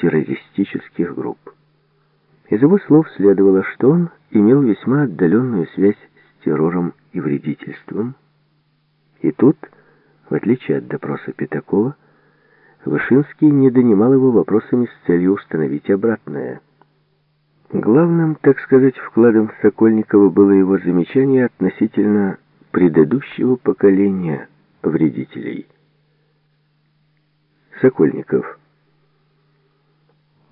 террористических групп. Из его слов следовало, что он имел весьма отдаленную связь с террором и вредительством. И тут, в отличие от допроса Пятакова, Вышинский не донимал его вопросами с целью установить обратное. Главным, так сказать, вкладом Сокольникова было его замечание относительно предыдущего поколения вредителей. Сокольников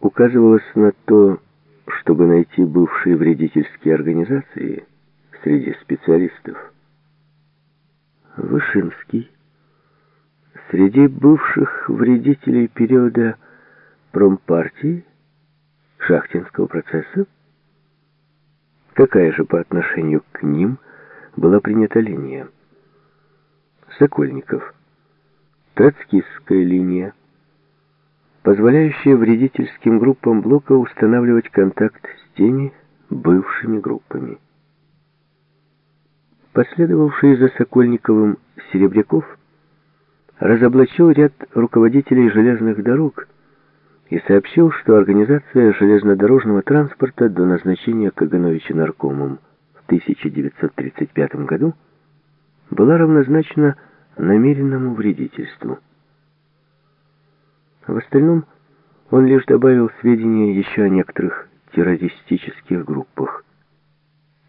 указывалось на то, чтобы найти бывшие вредительские организации среди специалистов. Вышинский среди бывших вредителей периода промпартии Шахтинского процесса? Какая же по отношению к ним была принята линия? Сокольников. Троцкистская линия, позволяющая вредительским группам блока устанавливать контакт с теми бывшими группами. Последовавший за Сокольниковым Серебряков разоблачил ряд руководителей железных дорог и сообщил, что организация железнодорожного транспорта до назначения Кагановича наркомом в 1935 году была равнозначна намеренному вредительству. В остальном он лишь добавил сведения еще о некоторых террористических группах,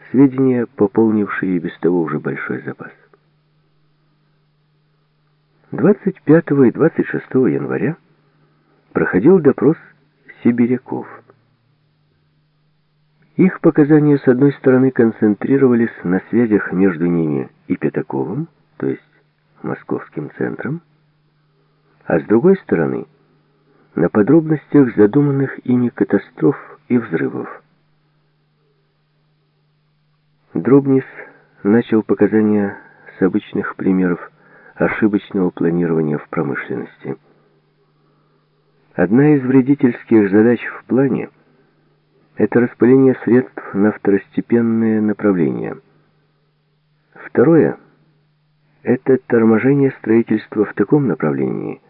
сведения, пополнившие без того уже большой запас. 25 и 26 января проходил допрос сибиряков. Их показания, с одной стороны, концентрировались на связях между ними и Пятаковым, то есть московским центром, а с другой стороны, на подробностях задуманных ими катастроф и взрывов. Дробнис начал показания с обычных примеров ошибочного планирования в промышленности. Одна из вредительских задач в плане – это распыление средств на второстепенные направления. Второе – это торможение строительства в таком направлении,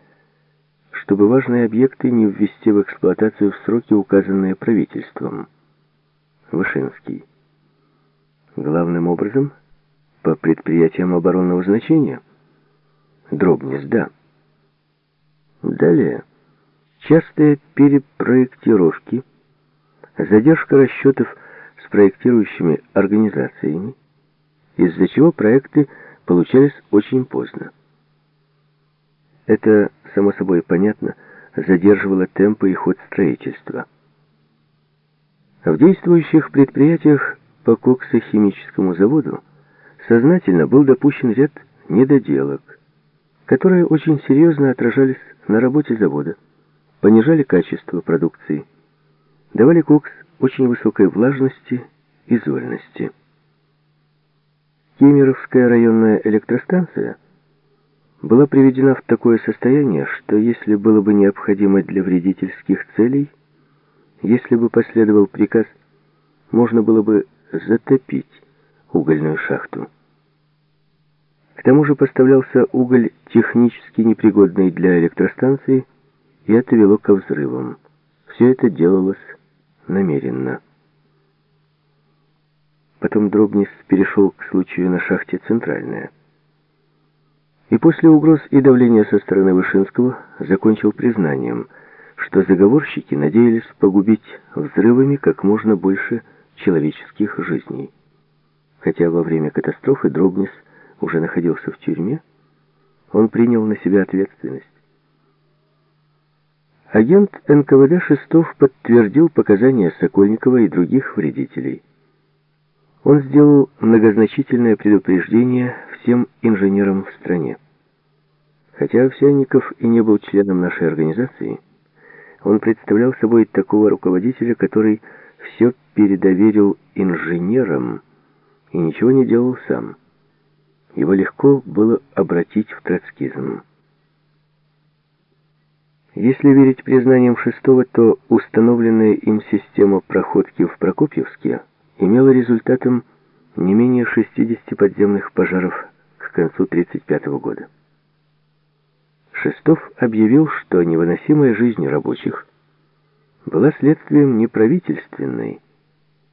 чтобы важные объекты не ввести в эксплуатацию в сроки, указанные правительством. Вышинский. Главным образом, по предприятиям оборонного значения – Дробнезда. Далее, частые перепроектировки, задержка расчетов с проектирующими организациями, из-за чего проекты получались очень поздно. Это, само собой понятно, задерживало темпы и ход строительства. В действующих предприятиях по коксохимическому заводу сознательно был допущен ряд недоделок, которые очень серьезно отражались на работе завода, понижали качество продукции, давали кокс очень высокой влажности и зольности. Кемеровская районная электростанция была приведена в такое состояние, что если было бы необходимо для вредительских целей, если бы последовал приказ, можно было бы затопить угольную шахту. К тому же поставлялся уголь технически непригодный для электростанции, и это вело ко взрывам. Все это делалось намеренно. Потом Дробнис перешел к случаю на шахте «Центральная». И после угроз и давления со стороны Вышинского закончил признанием, что заговорщики надеялись погубить взрывами как можно больше человеческих жизней. Хотя во время катастрофы Дробнис уже находился в тюрьме, он принял на себя ответственность. Агент НКВД Шестов подтвердил показания Сокольникова и других вредителей. Он сделал многозначительное предупреждение всем инженерам в стране. Хотя Овсянников и не был членом нашей организации, он представлял собой такого руководителя, который все передоверил инженерам и ничего не делал сам его легко было обратить в троцкизм. Если верить признаниям Шестого, то установленная им система проходки в Прокопьевске имела результатом не менее 60 подземных пожаров концу 1935 года. Шестов объявил, что невыносимая жизнь рабочих была следствием не правительственной,